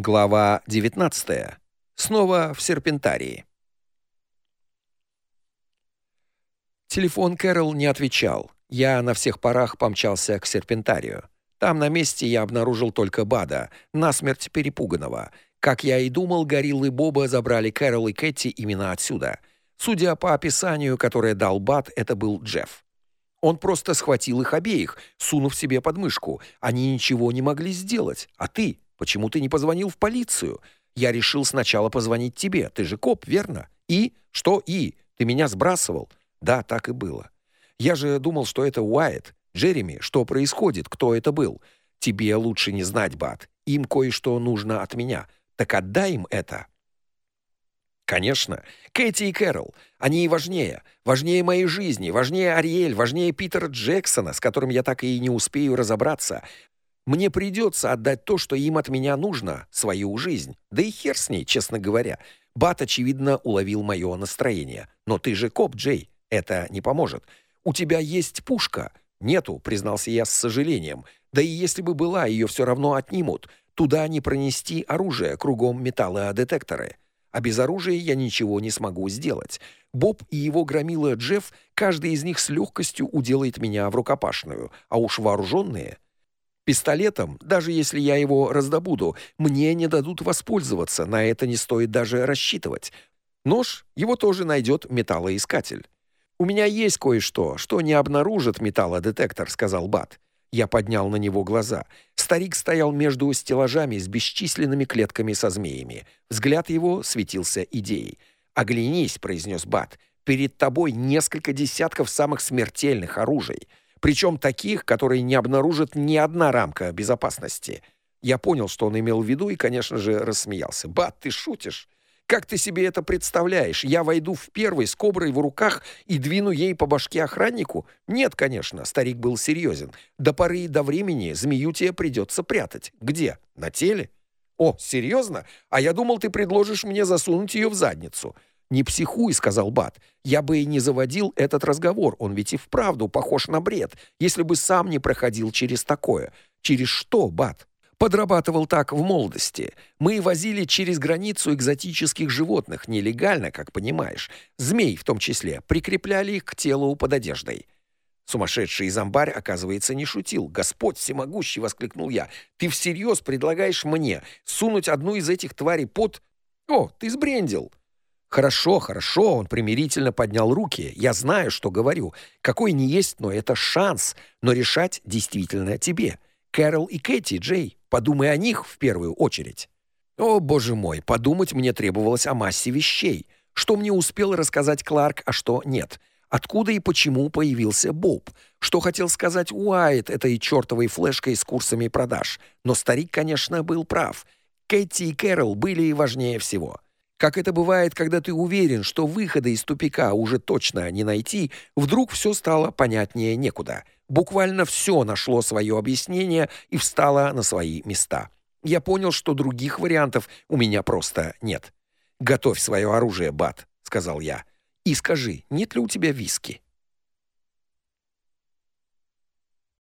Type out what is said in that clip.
Глава 19. Снова в серпентарии. Телефон Кэрол не отвечал. Я на всех парах помчался к серпентарию. Там на месте я обнаружил только Бада, насмерть перепуганного. Как я и думал, гориллы Боба забрали Кэрол и Кэти именно отсюда. Судя по описанию, которое дал Бад, это был Джефф. Он просто схватил их обеих, сунув себе под мышку. Они ничего не могли сделать. А ты Почему ты не позвонил в полицию? Я решил сначала позвонить тебе. Ты же коп, верно? И что и? Ты меня сбрасывал. Да, так и было. Я же думал, что это Уайт. Джереми, что происходит? Кто это был? Тебе лучше не знать, Бат. Им кое-что нужно от меня. Так отдай им это. Конечно, Кэти и Кэрол, они и важнее, важнее моей жизни, важнее Ариэль, важнее Питера Джексона, с которым я так и не успею разобраться, мне придется отдать то, что им от меня нужно, свою жизнь. Да и хер с ней, честно говоря. Бат очевидно уловил мое настроение. Но ты же коп, Джей. Это не поможет. У тебя есть пушка? Нету, признался я с сожалением. Да и если бы была, ее все равно отнимут. Туда не пронести оружие, кругом металлодетекторы. А без оружия я ничего не смогу сделать. Боб и его громила Джефф, каждый из них с легкостью уделает меня в рукопашную, а уж вооруженные Пистолетом, даже если я его раздобуду, мне не дадут воспользоваться, на это не стоит даже рассчитывать. Нож его тоже найдет металлоискатель. У меня есть кое-что, что не обнаружит металлодетектор, сказал Бат. Я поднял на него глаза. Старик стоял между стеллажами с бесчисленными клетками со змеями. Взгляд его светился идеей. "Оглянись", произнес Бат. "Перед тобой несколько десятков самых смертельных оружий причем таких, которые не обнаружит ни одна рамка безопасности. Я понял, что он имел в виду и, конечно же, рассмеялся. "Бат, ты шутишь? Как ты себе это представляешь? Я войду в первый с коброй в руках и двину ей по башке охраннику? Нет, конечно, старик был серьезен. До поры до времени змею тебе придется прятать. Где? На теле? О, серьезно? А я думал, ты предложишь мне засунуть ее в задницу. «Не психуй», — сказал Бат. «Я бы и не заводил этот разговор, он ведь и вправду похож на бред, если бы сам не проходил через такое». «Через что, Бат?» Подрабатывал так в молодости. Мы возили через границу экзотических животных нелегально, как понимаешь. Змей в том числе. Прикрепляли их к телу под одеждой. Сумасшедший зомбарь, оказывается, не шутил. «Господь всемогущий!» — воскликнул я. «Ты всерьез предлагаешь мне сунуть одну из этих тварей под...» «О, ты сбрендил!» Хорошо, хорошо, он примирительно поднял руки. Я знаю, что говорю. Какой не есть, но это шанс, но решать действительно тебе. Кэрол и Кэти, Джей, подумай о них в первую очередь. О, боже мой, подумать мне требовалось о массе вещей. Что мне успел рассказать Кларк, а что нет. Откуда и почему появился Боб? Что хотел сказать Уайт этой чертовой флешкой с курсами продаж? Но старик, конечно, был прав. Кэти и Кэрол были важнее всего. Как это бывает, когда ты уверен, что выхода из тупика уже точно не найти, вдруг все стало понятнее некуда. Буквально все нашло свое объяснение и встало на свои места. Я понял, что других вариантов у меня просто нет. Готовь свое оружие, Бат, сказал я. И скажи, нет ли у тебя виски?